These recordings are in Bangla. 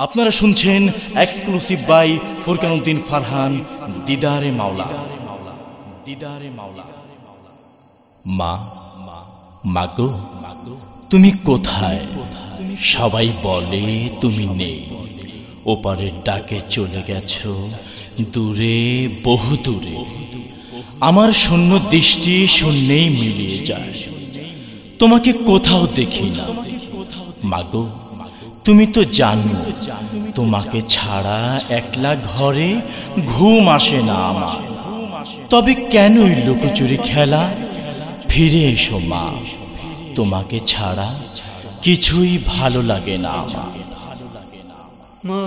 আপনারা শুনছেন এক্সক্লুসিভ বাই ফুরকানুদ্দিন ফারহান, দিদারে মাওলা। দিদারে মাওলা। মা মা মাগো তুমি কোথায়? সবাই বলে তুমি নেই। ওপারের ডাকে চলে গেছো, দূরে, বহু দূরে। আমার শূন্য দৃষ্টি শূন্যেই মিলিয়ে যায়। তোমাকে কোথাও দেখি না। মাগো তুমি তো জানো, তোমাকে ছাড়া একলা ঘরে ঘুম আসে না আমার। তবে কেনই লুকোচুরি খেলা? ফিরে এসো মা, তোমাকে ছাড়া কিছুই ভালো লাগে না আমার। মা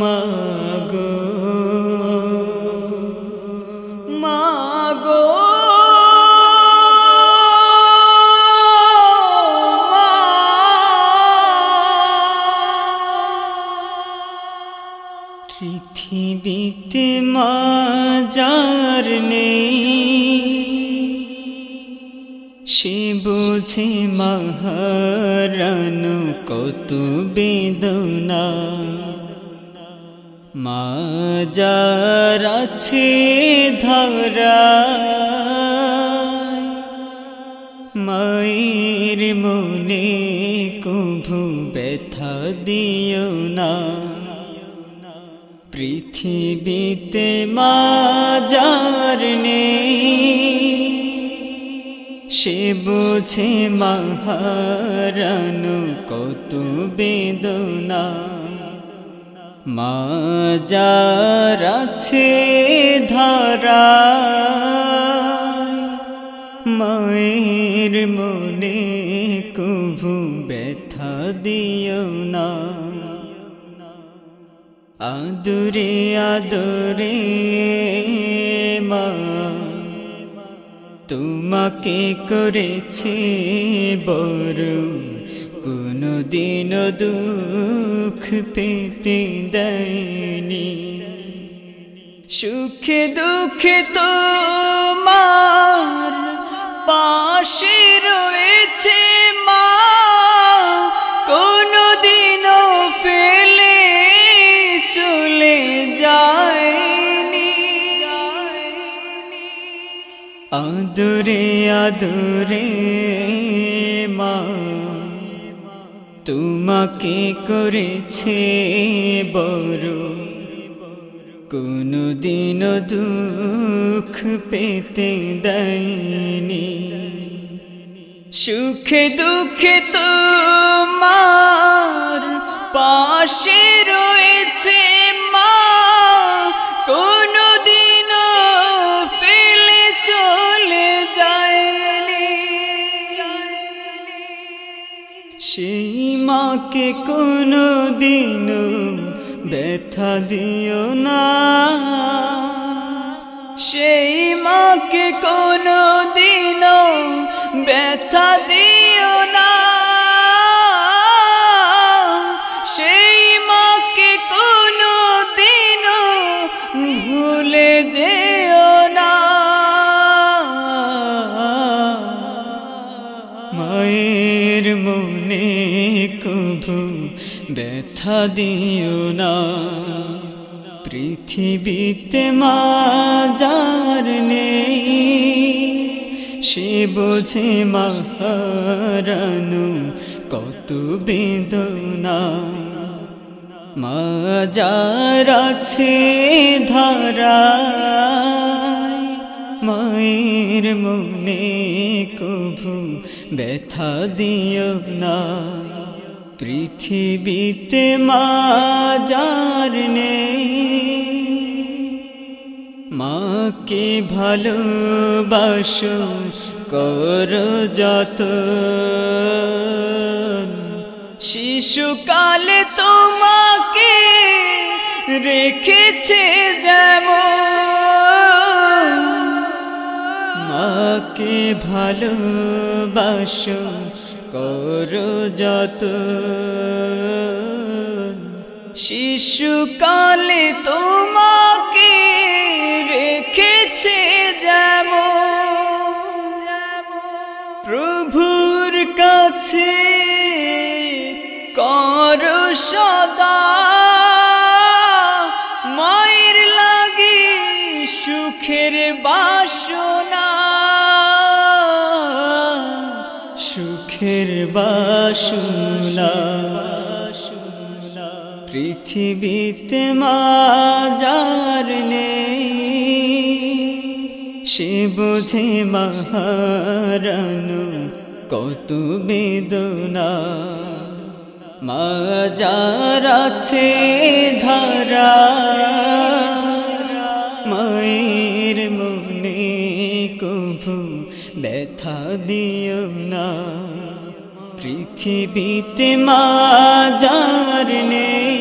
মাগো মাগো যার সে বুঝে মহারান কত বেদনা। মা যার আছে ধরা, মায়ের মনে কভু ব্যথা দিও না। পৃথিবীতে মা যার নেই। সে বুঝে মহারান কত বেদনা। মা যার আছে ধরা মায়ের মনে কভু ব্যথা দিও না। আদরে আদরে মা, তোমাকে করেছে বড় কোনো দিন দুঃখ পেতে দেয়নি। সুখে দুঃখে তোমার পাশে রয়েছে আদরে আদরে মা। তোমাকে করেছে বড়। কোনো দিন দুঃখ পেতে দেয়নি। সুখে দুঃখে তোমার পাশে রয়েছে সেই মাকে কোনো দিন ব্যথা দিও না। সেই মাকে কোনো দিন ব্যথা দিও ব্যথা দিও না। পৃথিবীতে মা যার নেই, সে বোঝে মাহারানু কত বেদনা। মা যার আছে ধারা মায়ের মনে কভু ব্যথা দিও না। পৃথিবীতে মা যার নেই। মাকে ভালোবাসো, কর যত শিশুকালে তোমাকে রেখেছে যেমন। মাকে ভালোবাসো, কর যত শিশুকালে তোমাকে রেখেছে যেমন প্রভুর কাছে কর সদা সুখের বাসনা পৃথিবীতে মাজার নেই। সে বোঝে মহারানু কত বেদনা। মাজার আছে ধরা, মায়ের মনে কভু ব্যথা না। পৃথিবীতে মাজার নেই।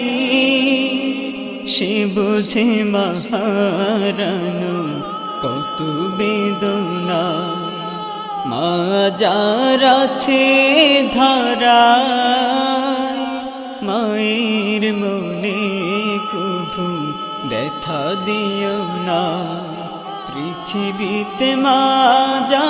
সে বোঝে মহারানু কত বেদনা। মাজার আছে ধরা মায়ের মনে কভু ব্যথা দিও না। পৃথিবীতে মাজা